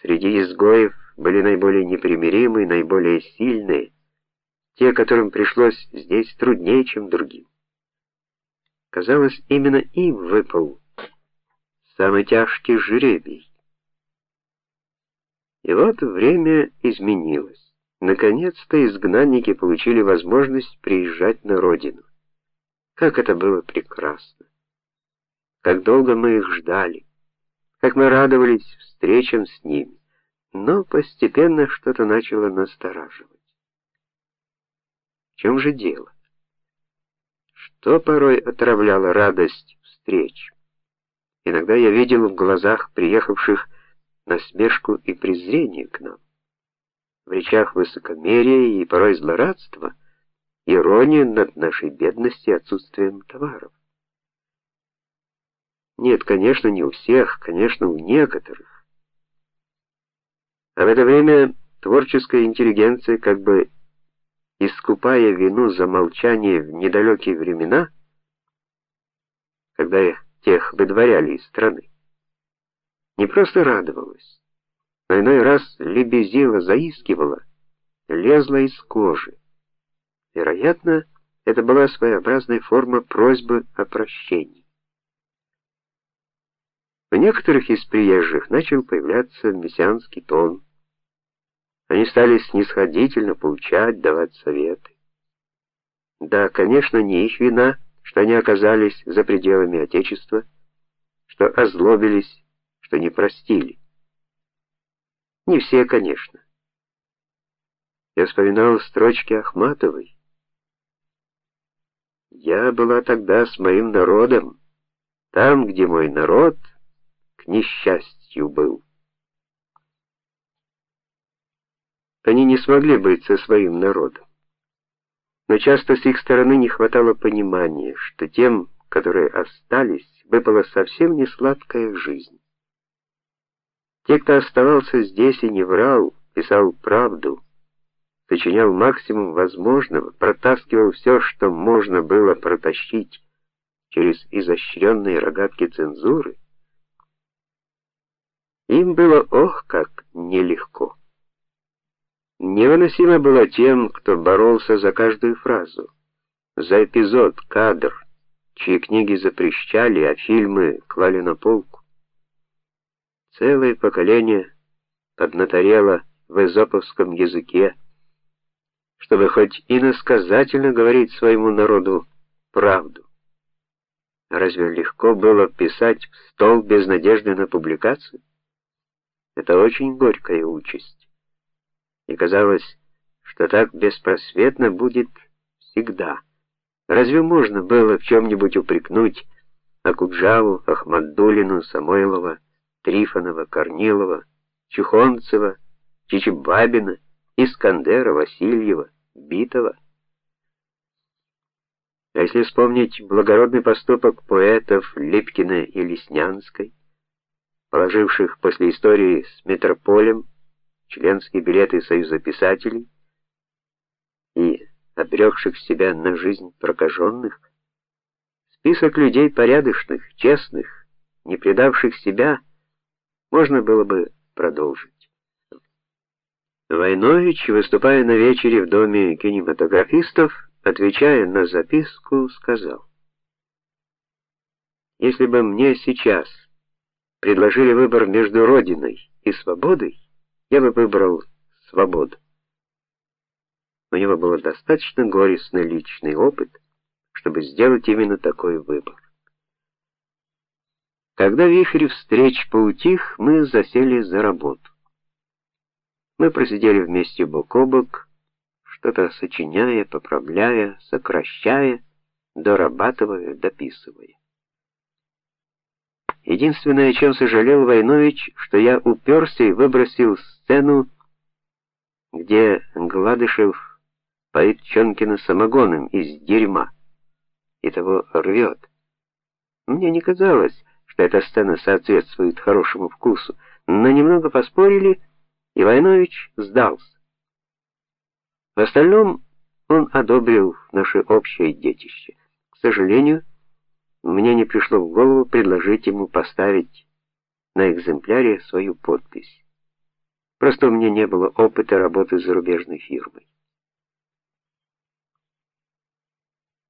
Среди изгоев были наиболее непримиримые, наиболее сильные, те, которым пришлось здесь труднее, чем другим. Казалось, именно им выпал самый тяжкий жребий. И вот время изменилось. Наконец-то изгнанники получили возможность приезжать на родину. Как это было прекрасно. Как долго мы их ждали. Как мы радовались встречам с ними. Но постепенно что-то начало настораживать. В чем же дело? Что порой отравляло радость встреч? Иногда я видел в глазах приехавших насмешку и презрение к нам. В речах высокомерие и порой злорадство, ирония над нашей бедностью и отсутствием товаров. Нет, конечно, не у всех, конечно, у некоторых. А в это время творческая интеллигенция, как бы искупая вину за молчание в недалекие времена, когда тех выдворяли из страны, не просто радовалась, но иной раз лебезила, заискивала, лезла из кожи. Вероятно, это была своеобразная форма просьбы о прощении. У некоторых из приезжих начал появляться мессианский тон. Они стали снисходительно поучать, давать советы. Да, конечно, не их вина, что они оказались за пределами отечества, что озлобились, что не простили. Не все, конечно. Я вспоминал строчки Ахматовой. Я была тогда с моим народом, там, где мой народ несчастью был. Они не смогли быть со своим народом. Но часто с их стороны не хватало понимания, что тем, которые остались, выпала совсем не сладкая жизнь. Те, кто оставался здесь и не врал, писал правду, сочинял максимум возможного, протаскивал все, что можно было протащить через изощренные рогатки цензуры, им было ох как нелегко. Невыносимо было тем, кто боролся за каждую фразу, за эпизод, кадр, чьи книги запрещали, а фильмы клали на полку. Целое поколение поднаторело в эзоповском языке, чтобы хоть иносказательно говорить своему народу правду. Разве легко было писать в стол без надежды на публикацию? Это очень горькая участь. И казалось, что так беспросветно будет всегда. Разве можно было в чем нибудь упрекнуть Акуджаву, Ахмадулину, Самойлова, Трифонова, Корнилова, Чухонцева, Чичибабина, Искандера, Васильева, Битова? А если вспомнить благородный поступок поэтов Липкина и Леснянской, положивших после истории с метрополем членские билеты Союза писателей и обрекших себя на жизнь прокаженных, список людей порядочных, честных, не предавших себя, можно было бы продолжить. Войнович, выступая на вечере в доме кинематографистов, отвечая на записку, сказал: Если бы мне сейчас предложили выбор между родиной и свободой, я бы выбрал свободу. У него был достаточно горестный личный опыт, чтобы сделать именно такой выбор. Когда вихрь встреч поутих, мы засели за работу. Мы просидели вместе бок о бок, что-то сочиняя, поправляя, сокращая, дорабатывая, дописывая. Единственное, чем сожалел Войнович, что я уперся и выбросил сцену, где Гладышев поит Чонкина самогоном из дерьма и того рвет. Мне не казалось, что эта сцена соответствует хорошему вкусу, но немного поспорили, и Войнович сдался. В остальном он одобрил наше общее детище. К сожалению, мне не пришло в голову предложить ему поставить на экземпляре свою подпись. Просто у меня не было опыта работы с зарубежной фирмой.